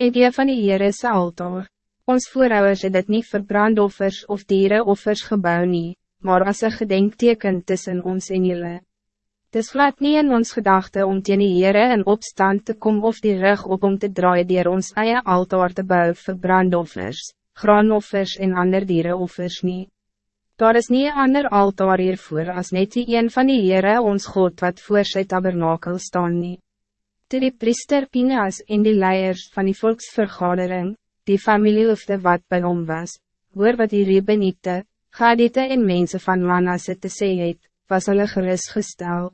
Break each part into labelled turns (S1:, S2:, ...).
S1: idee van die Heere se altaar. Ons voorouders het dit niet vir brandoffers of dierenoffers gebouw nie, maar as een gedenkteken tussen ons en julle. Dis glad nie in ons gedachte om teen die Heere in opstand te komen of die rug op om te draaien dier ons eie altaar te bouwen vir brandoffers, graanoffers en ander dierenoffers nie. Daar is nie ander altaar hiervoor as net die een van die Heere ons God wat voor sy tabernakel staan nie. Toe die priester Pineas en die leiers van die volksvergadering, die familiehoofde wat bij hom was, hoor wat die Rebeniete, Gadite en mensen van Manasse te sê het, was hulle gerust gestel.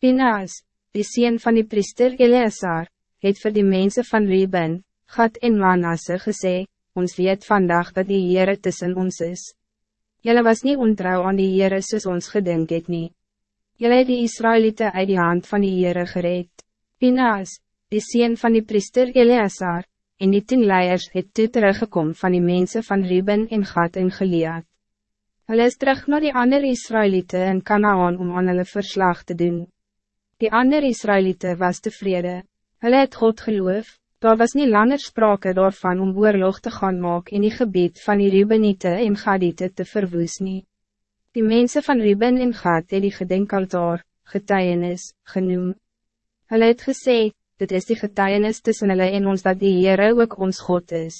S1: Pineas, die sien van die priester Eleazar, het voor die mensen van Reben, Gad en Manasse gesê, ons weet vandaag dat die Heere tussen ons is. Jelle was niet ontrouw aan die Heere soos ons gedink het nie. Jelle het die Israëlieten uit die hand van die Heere gereed. Pinaas, die sien van die priester Eleazar, en die tien leiers het toe teruggekom van die mensen van Ruben en Gad en Gilead. Hulle is terug naar die andere Israëlieten in Canaan om aan hulle verslag te doen. Die andere Israëlieten was tevreden. Hulle het God geloof, daar was niet langer sprake daarvan om oorlog te gaan maak in die gebied van die Rubenite en Gadite te verwoes nie. Die mensen van Ruben en Gad het die gedenkaltaar, getuienis, genoemd. Hulle het gesê, dit is die getuienis tussen hulle en ons dat die Heere ook ons God is.